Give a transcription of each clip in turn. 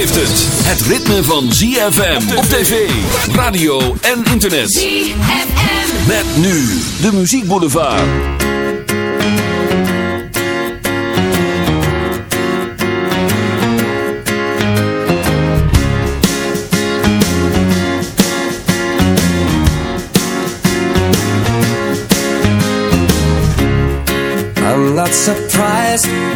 heeft het. Het ritme van ZFM op tv, radio en internet. ZFM. Met nu de muziekboulevard. I'm not surprised,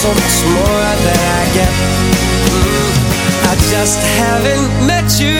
so much more than I get. Mm, I just haven't met you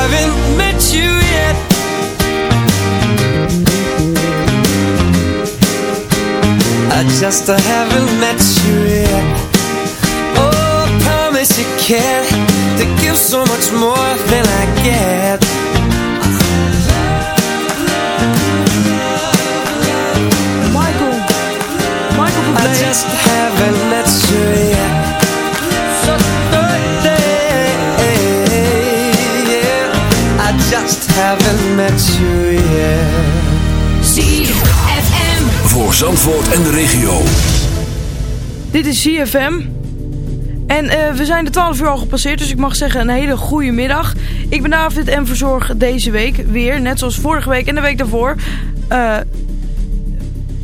just haven't met you yet. I just haven't met you yet. Oh, I promise you can to give so much more than I get. Michael. Michael I just haven't Voor Zandvoort en de regio. Dit is CFM. En eh, we zijn de 12 uur al gepasseerd, dus ik mag zeggen een hele goede middag. Ik ben David en verzorg deze week weer, net zoals vorige week en de week daarvoor, eh,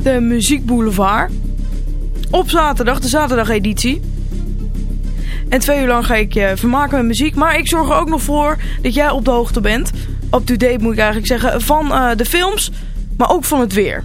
de Muziek Boulevard. Op zaterdag, de zaterdageditie. En twee uur lang ga ik je vermaken met muziek. Maar ik zorg er ook nog voor dat jij op de hoogte bent. Up-to-date moet ik eigenlijk zeggen. Van eh, de films, maar ook van het weer.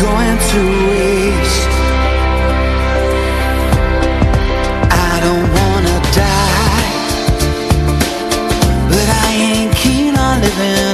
going to waste. I don't wanna die, but I ain't keen on living.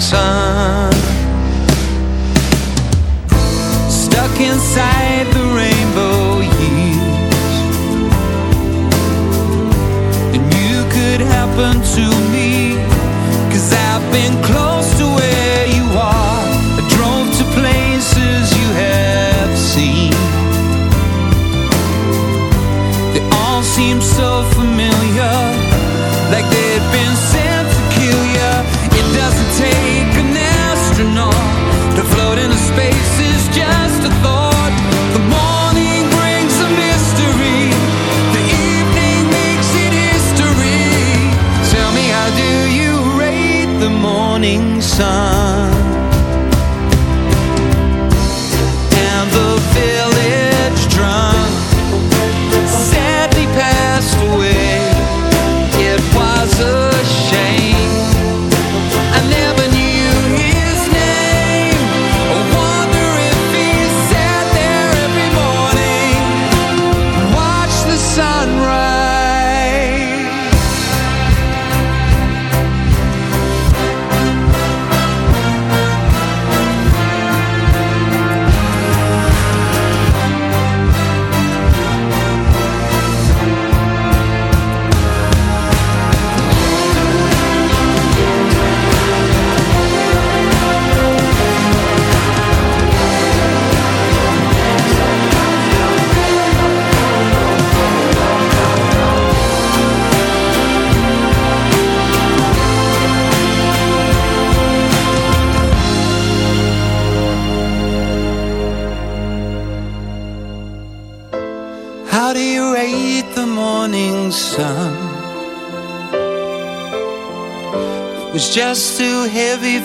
sun? Stuck inside the rainbow years, and you could happen to me. Cause I've been close to where you are. I drove to places you have seen. They all seem so familiar, like they'd been sent to kill you. The morning sun?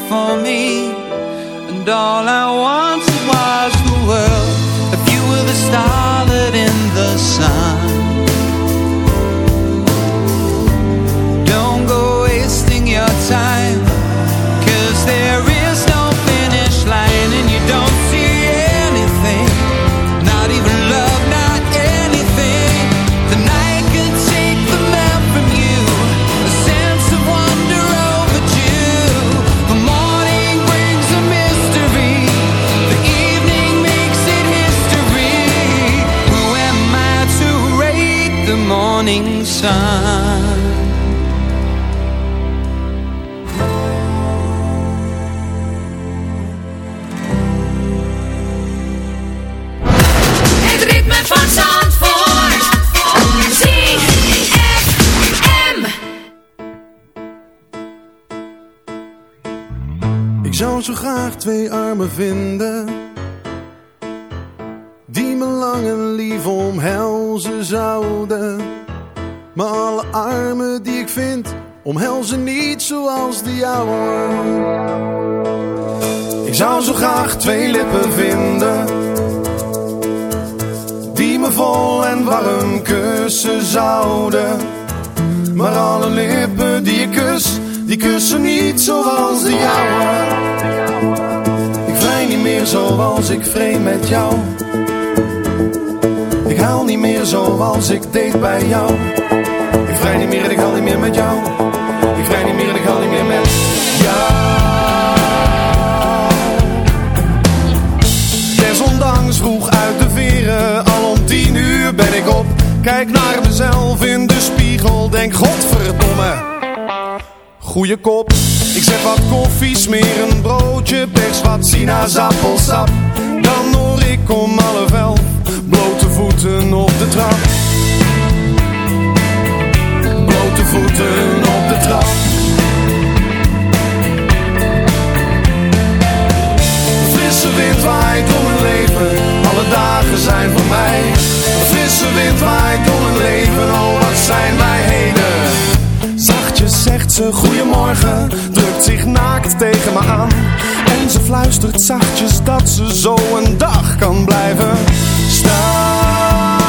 For me, vinden. Die me lang en lief omhelzen zouden. Maar alle armen die ik vind Omhelzen niet zoals de jouwe. Ik zou zo graag twee lippen vinden. Die me vol en warm kussen zouden. Maar alle lippen die ik kus die kussen niet zoals de jouwe. Meer zoals ik vreemd met jou. Ik haal niet meer zoals ik deed bij jou. Ik vrij niet meer en ik haal niet meer met jou. Ik vrij niet meer en ik haal niet meer met jou. Desondanks vroeg uit de veren, al om tien uur ben ik op. Kijk naar mezelf in de spiegel, denk godverdomme goede kop. Ik zet wat koffie, smeer een broodje, pers wat sinaasappelsap. Dan hoor ik om alle elf, blote voeten op de trap. Zo een dag kan blijven staan.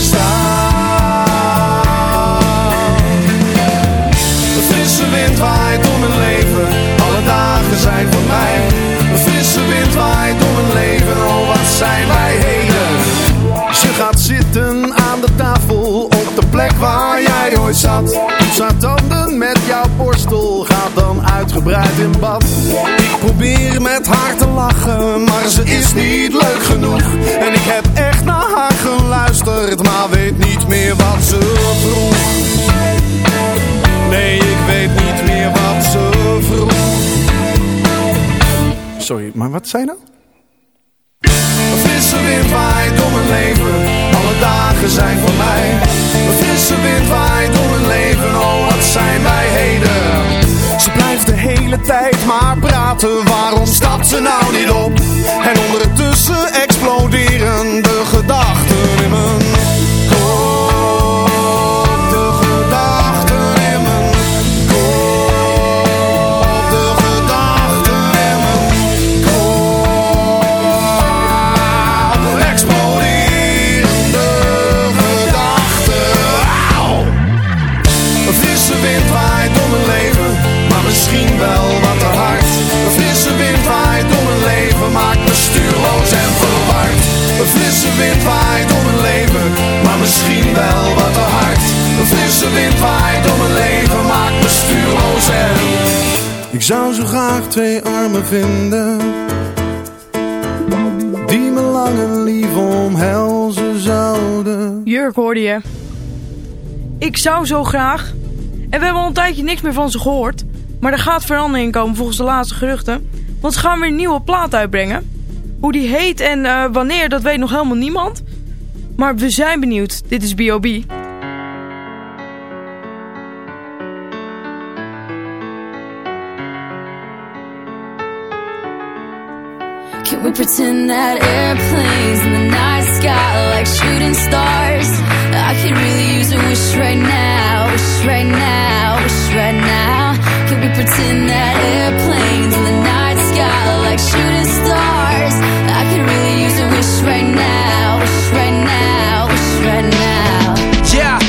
Staan. De frisse wind waait om mijn leven, alle dagen zijn voor mij. De frisse wind waait om mijn leven, oh wat zijn wij heden. Ze gaat zitten aan de tafel de plek waar jij ooit zat. Zat tanden met jouw borstel, gaat dan uitgebreid in bad. Probeer met haar te lachen, maar ze is niet leuk genoeg. En ik heb echt naar haar geluisterd, maar weet niet meer wat ze vroeg. Nee, ik weet niet meer wat ze vroeg. Sorry, maar wat zei nou? Een frisse wind waait om mijn leven, alle dagen zijn voor mij. Een frisse wind waait om mijn leven, oh wat zijn wij heden. Tijd maar praten, waarom stapt ze nou niet op? En ondertussen zou zo graag twee armen vinden, die me lang en lief omhelzen zouden. Jurk hoorde je. Ik zou zo graag. En we hebben al een tijdje niks meer van ze gehoord. Maar er gaat verandering komen volgens de laatste geruchten. Want ze gaan weer een nieuwe plaat uitbrengen. Hoe die heet en uh, wanneer, dat weet nog helemaal niemand. Maar we zijn benieuwd. Dit is B.O.B. we pretend that airplanes in the night sky like shooting stars? I could really use a wish right now, wish right now, wish right now. Can we pretend that airplanes in the night sky like shooting stars? I could really use a wish right now, wish right now, wish right now. Yeah,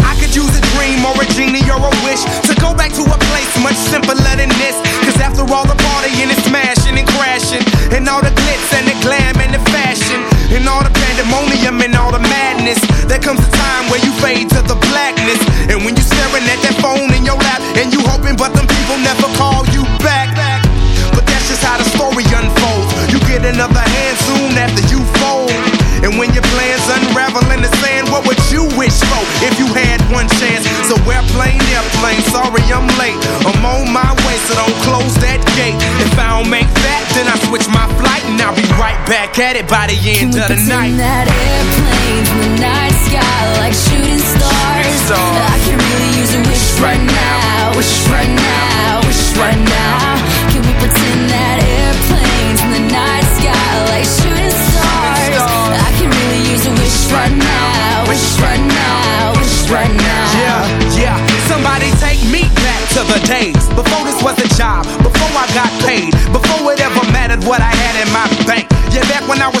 I could use a dream or a genie or a wish to go back to a place much simpler than this. Cause after all the partying and smashing and crashing, and all the and all the pandemonium and all the madness, there comes a time where you fade to the blackness. And when you're staring at that phone in your lap, and you hoping, but them people never call you back. But that's just how the story unfolds. You get another hand soon after you back at it by the end Can of the night. that airplane in the night sky like shooting stars. I can really use a wish right, right now, wish right now, wish right now. Can we pretend that airplanes in the night sky like shooting stars. I can really use a wish right now, wish right now, wish right now. Yeah, yeah. Somebody take me back to the days before this was a job, before I got paid, before it ever mattered what I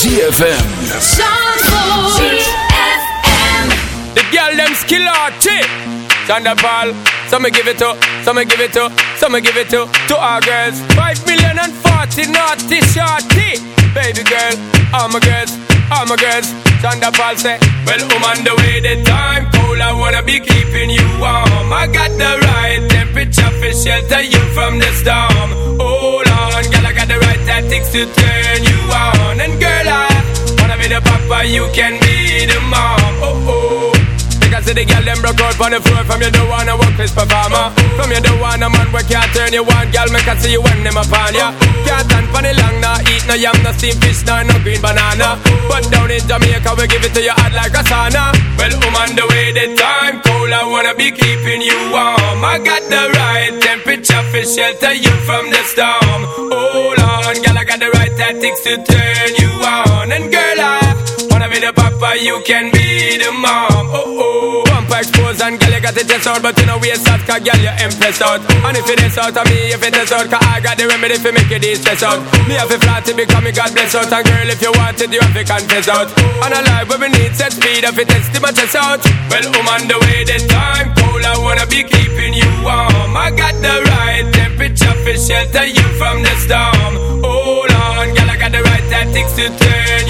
ZFM. ZFM. The girl them skill arty. Thunderball. Eh? Some me give it to, some me give it to, some me give it to, to our girls. Five million and forty naughty shorty. Baby girl, all my girls, all my girls. Thunderball say, well, I'm on the way, the time cold. I wanna be keeping you warm. I got the right temperature for shelter you from the storm. The right tactics to turn you on. And girl, I wanna be the papa, you can be the mom. Oh, oh. Oh. Because see the girl them broke out on the floor. From you don't wanna this performer From you don't want a man where can't turn you on. Girl, make I see you when them upon ya. Can't stand for the long, nah Eat no yam, no steamed fish, nah, no green banana. But down in Jamaica, we give it to you hot like a sauna. Well, I'm on the way, the time cold I wanna be keeping you warm. I got the right temperature for shelter you from the storm. Hold on, girl, I got the right tactics to turn you on the papa, you can be the mom. Oh, oh. Bumper exposed and girl, you got the test out But you know we out, cause girl, you impressed out. And if it is out of me, if it is out Cause I got the remedy for make it stress out. Me have a flat to become me God bless out. And girl, if you want it, you have to confess out. And a life where we need set speed If it is to my chest out. Well, I'm on the way, the time cold I wanna be keeping you warm. I got the right temperature for shelter you from the storm. Hold on, girl, I got the right tactics to turn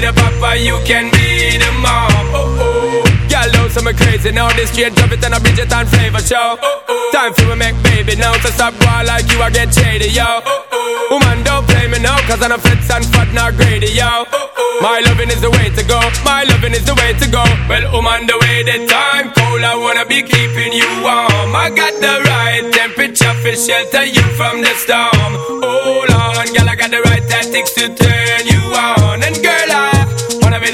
be the papa, you can be the mom Oh, oh. Girl, don't say me crazy now This straight drop it and a Bridget and flavor show. Oh, oh. Time for me make baby now To stop war like you, I get shady, yo. Oh, oh. Woman, don't play me now Cause I'm a fits and fat, not greedy, yo. Oh, oh. My loving is the way to go My loving is the way to go. Well, I'm the way, the time cold I wanna be keeping you warm. I got the right temperature for shelter you from the storm. Hold on, girl, I got the right tactics to turn you on. And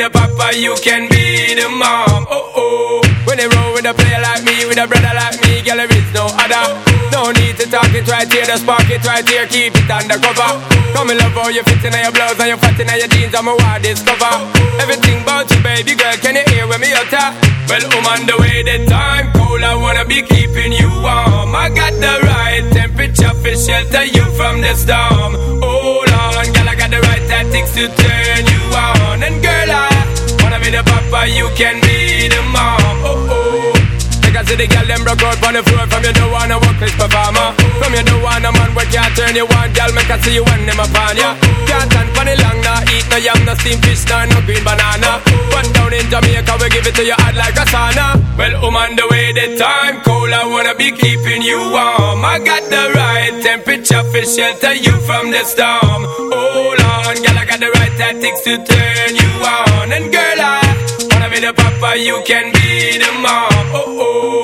the the papa, you can be the mom. Oh oh. When they roll with a player like me, with a brother like me, girl, there is no other. No need to talk it right here, just park it right here, keep it undercover. Come and love how you fit in your blouse and you fat in your jeans, I'm a wild discover. Everything about you, baby girl, can you hear when me utter? Well, I'm on the way, the time cold, I wanna be keeping you warm. I got the right temperature for shelter you from the storm. Hold on, girl, I got the right tactics to turn you the papa, you can be the mom. Oh oh. Take I see the girl them broke out on the floor. From you don't wanna work this performer From you don't wanna man where can't turn you on Girl make I see you when them upon ya Can't stand for the long nah. Eat no yam, no steamed fish, nah, no green banana. But down in Jamaica we give it to you hot like a sauna. Well I'm on the way the time cold I wanna be keeping you warm. I got the right temperature for shelter you from the storm. Hold on girl I got the right tactics to turn you on. And girl I be the papa you can be the mom Oh oh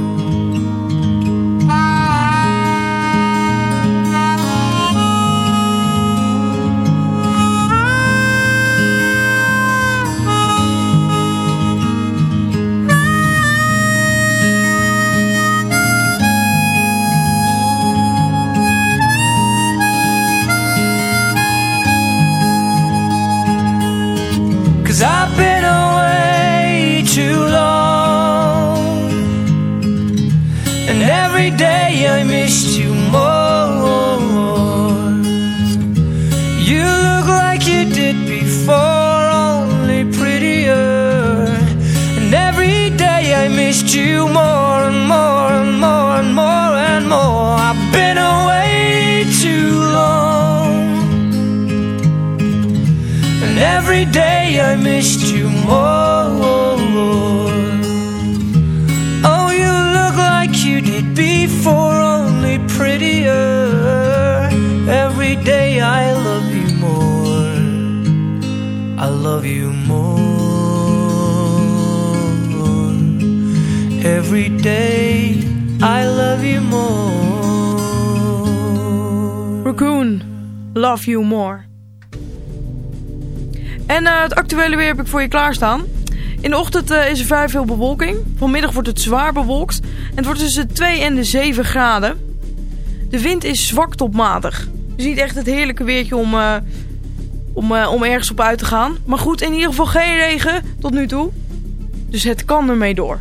Love You More. En eh, het actuele weer heb ik voor je klaarstaan. In de ochtend eh, is er vrij veel bewolking. Vanmiddag wordt het zwaar bewolkt. En het wordt tussen de 2 en de 7 graden. De wind is zwak tot matig. Dus niet echt het heerlijke weertje om, eh, om, om ergens op uit te gaan. Maar goed, in ieder geval geen regen tot nu toe. Dus het kan ermee door.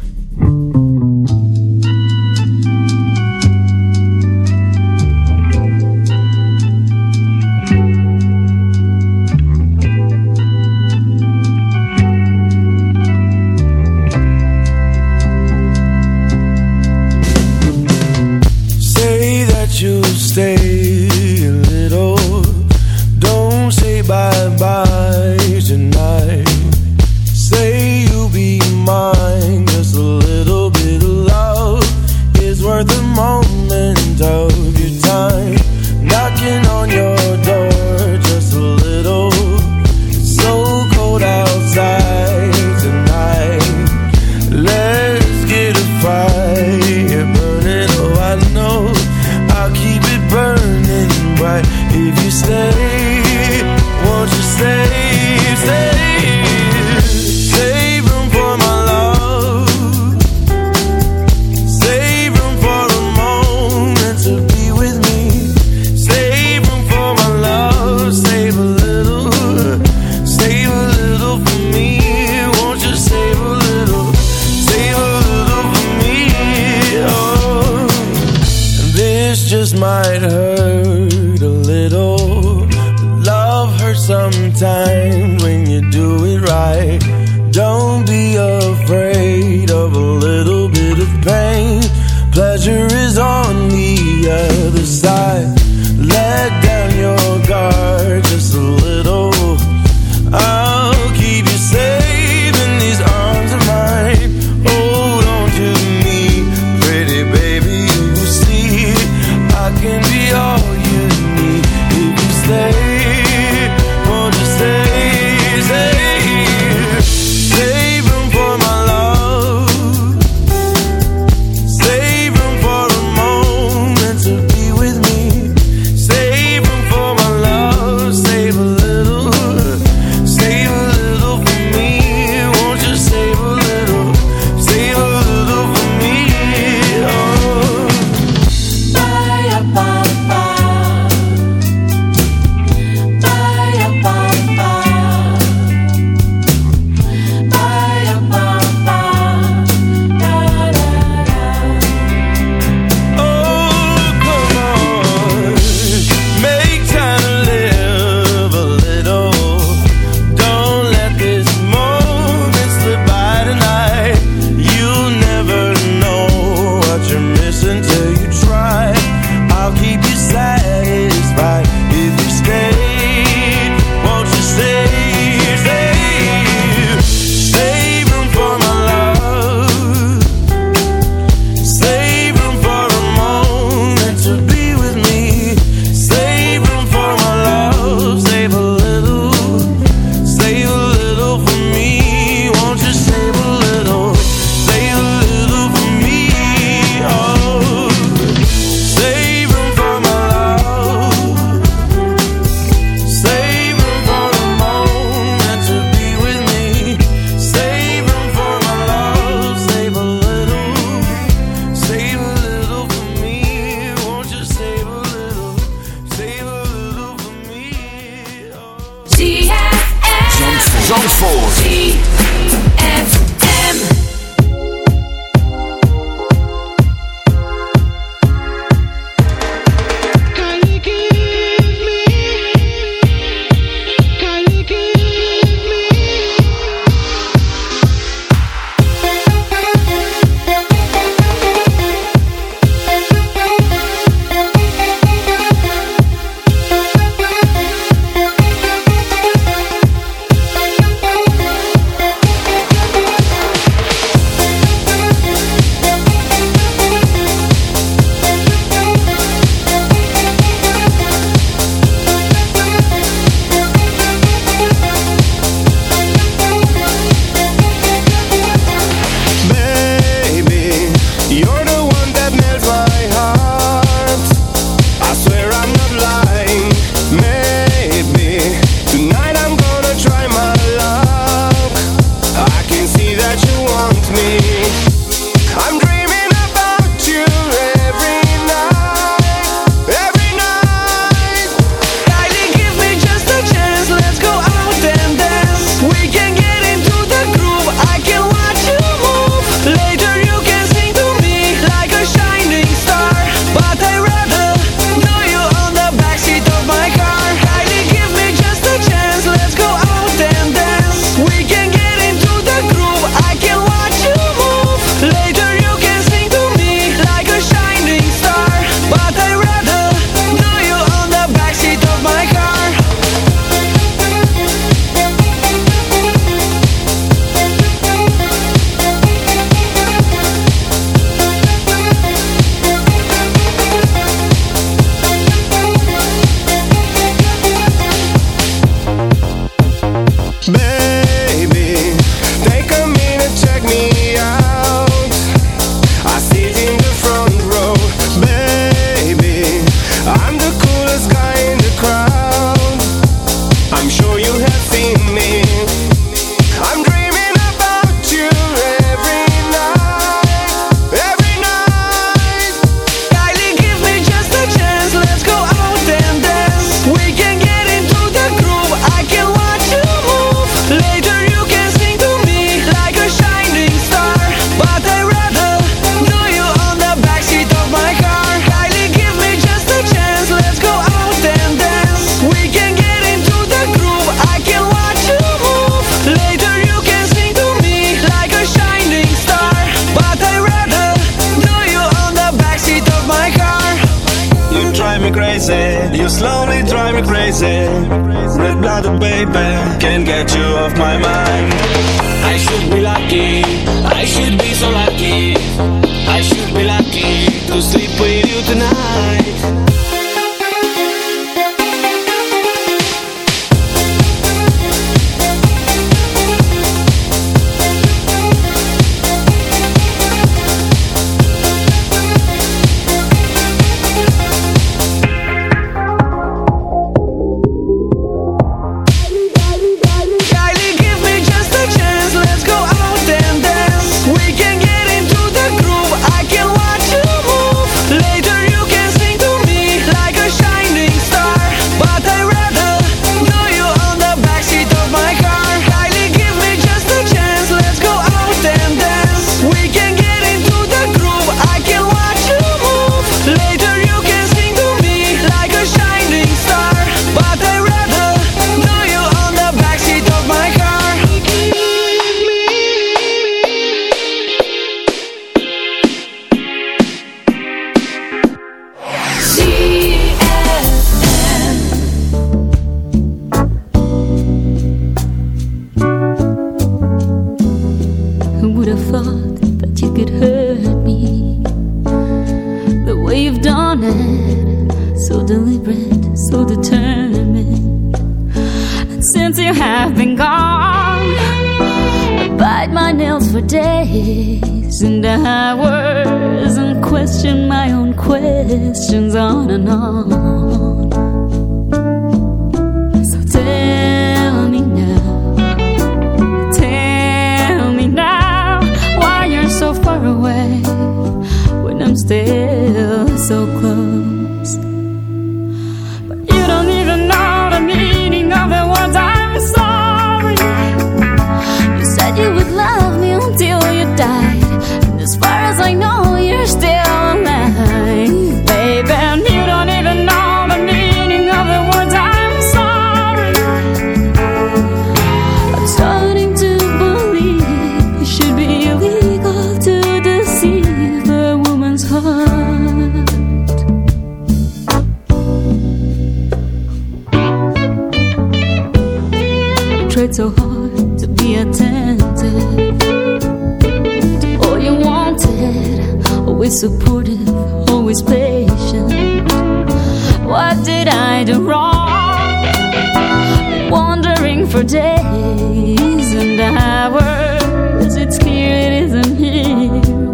for days and hours. It's clear it isn't here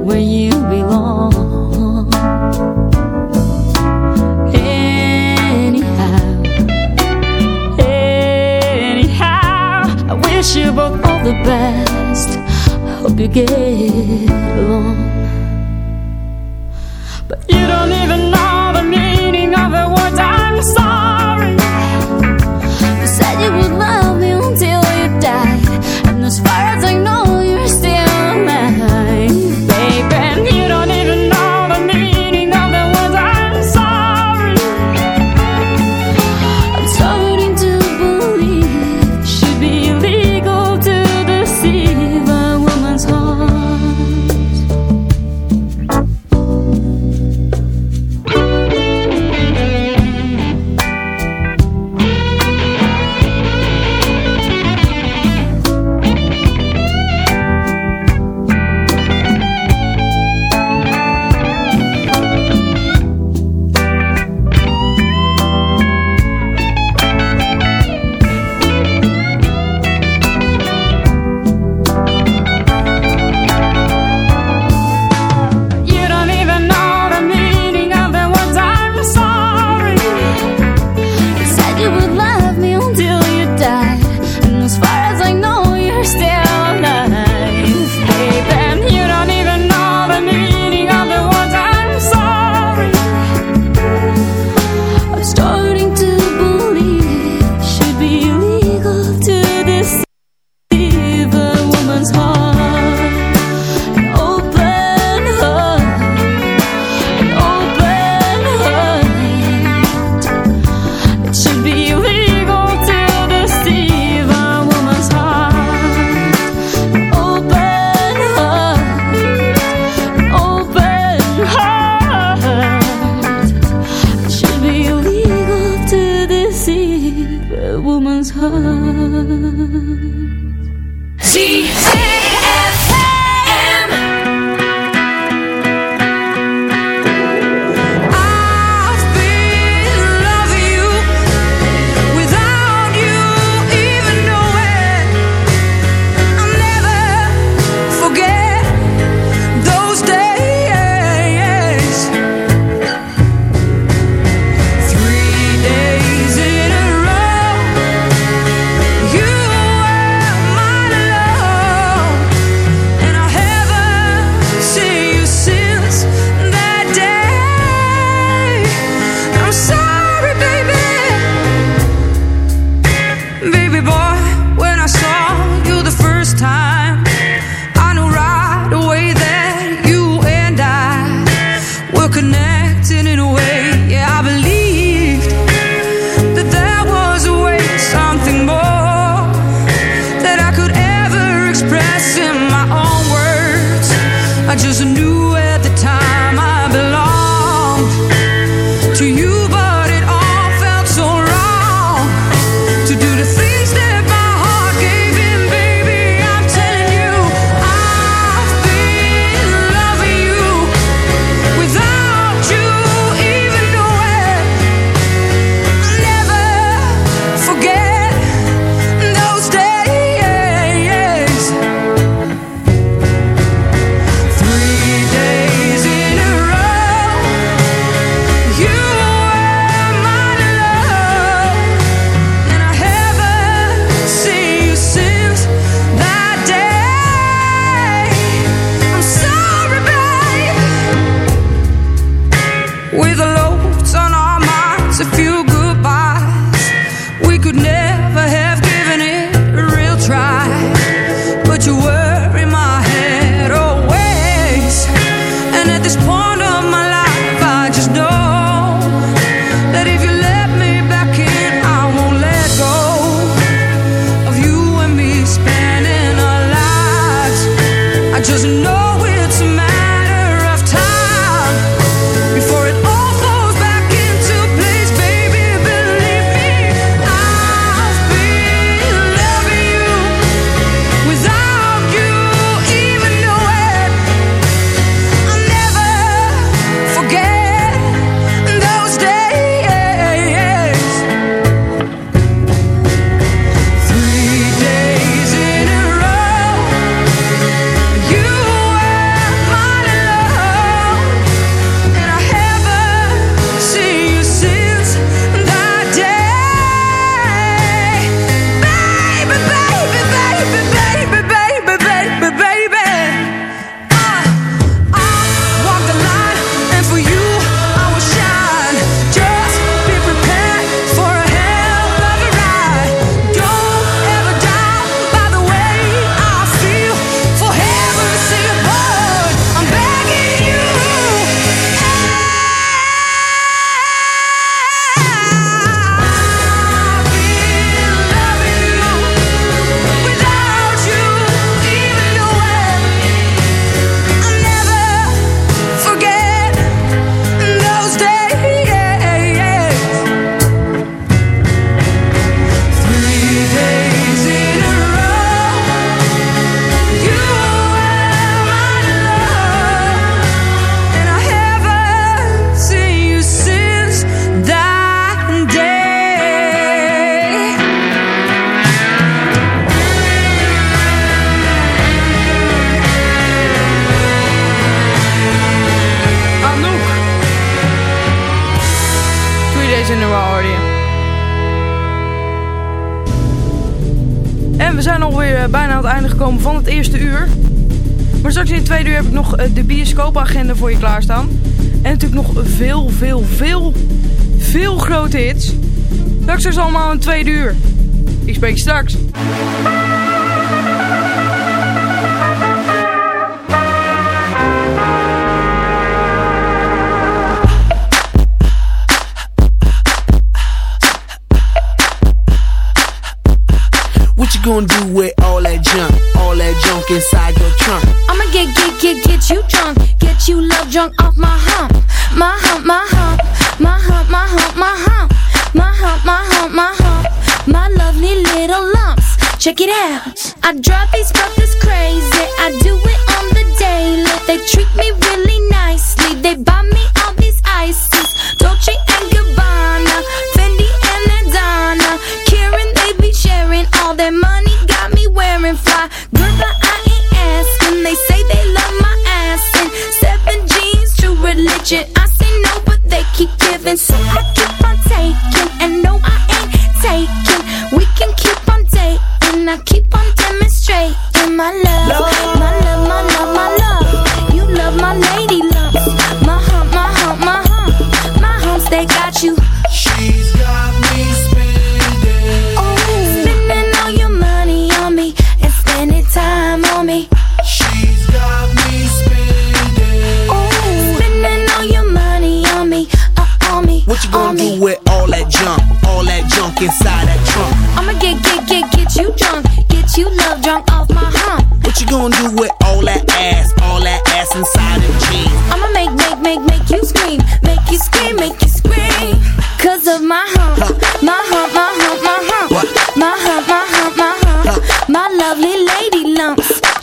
where you belong. Anyhow, anyhow, I wish you both all the best. Hope you get along. Agenda voor je klaarstaan. En natuurlijk nog veel, veel, veel, veel grote hits. Straks is allemaal een tweede uur. Ik spreek straks. Check it out. I drive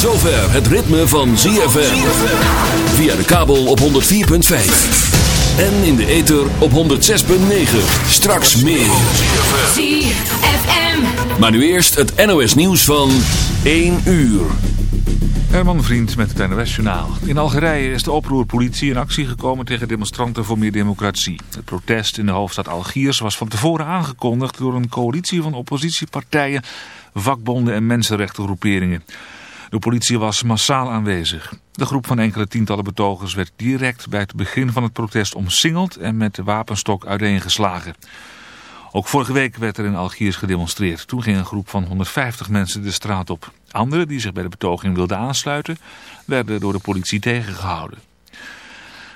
zover het ritme van ZFM. Via de kabel op 104.5. En in de ether op 106.9. Straks meer. ZFM. Maar nu eerst het NOS nieuws van 1 uur. Herman Vriend met het NOS-journaal. In Algerije is de oproerpolitie in actie gekomen tegen demonstranten voor meer democratie. Het protest in de hoofdstad Algiers was van tevoren aangekondigd door een coalitie van oppositiepartijen, vakbonden en mensenrechtengroeperingen. De politie was massaal aanwezig. De groep van enkele tientallen betogers werd direct bij het begin van het protest omsingeld en met de wapenstok uiteengeslagen. Ook vorige week werd er in Algiers gedemonstreerd. Toen ging een groep van 150 mensen de straat op. Anderen die zich bij de betoging wilden aansluiten, werden door de politie tegengehouden.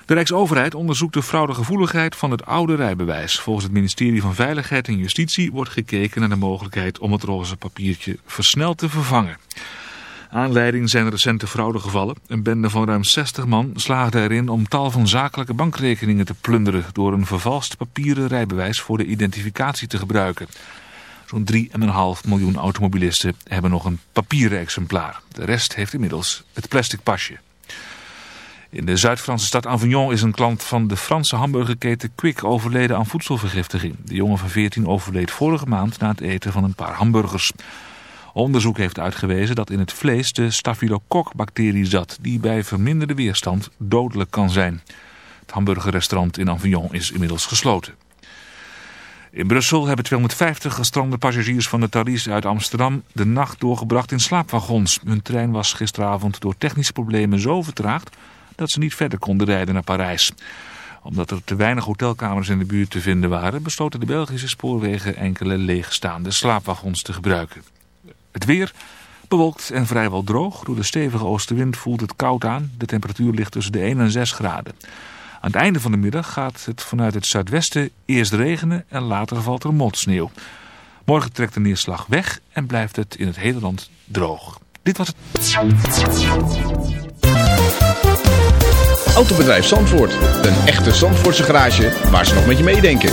De Rijksoverheid onderzoekt de fraudegevoeligheid van het oude rijbewijs. Volgens het ministerie van Veiligheid en Justitie wordt gekeken naar de mogelijkheid om het roze papiertje versneld te vervangen. Aanleiding zijn recente fraudegevallen. Een bende van ruim 60 man slaagde erin om tal van zakelijke bankrekeningen te plunderen door een vervalst papieren rijbewijs voor de identificatie te gebruiken. Zo'n 3,5 miljoen automobilisten hebben nog een papieren exemplaar. De rest heeft inmiddels het plastic pasje. In de Zuid-Franse stad Avignon is een klant van de Franse hamburgerketen Quick overleden aan voedselvergiftiging. De jongen van 14 overleed vorige maand na het eten van een paar hamburgers. Onderzoek heeft uitgewezen dat in het vlees de staphylococcus-bacterie zat, die bij verminderde weerstand dodelijk kan zijn. Het hamburgerrestaurant in Avignon is inmiddels gesloten. In Brussel hebben 250 gestrande passagiers van de Thalys uit Amsterdam de nacht doorgebracht in slaapwagons. Hun trein was gisteravond door technische problemen zo vertraagd dat ze niet verder konden rijden naar Parijs. Omdat er te weinig hotelkamers in de buurt te vinden waren, besloten de Belgische spoorwegen enkele leegstaande slaapwagons te gebruiken. Het weer bewolkt en vrijwel droog. Door de stevige oostenwind voelt het koud aan. De temperatuur ligt tussen de 1 en 6 graden. Aan het einde van de middag gaat het vanuit het zuidwesten eerst regenen en later valt er motsneeuw. Morgen trekt de neerslag weg en blijft het in het hele land droog. Dit was het. Autobedrijf Zandvoort. Een echte Zandvoortse garage waar ze nog met je meedenken.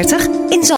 in Zandvoort.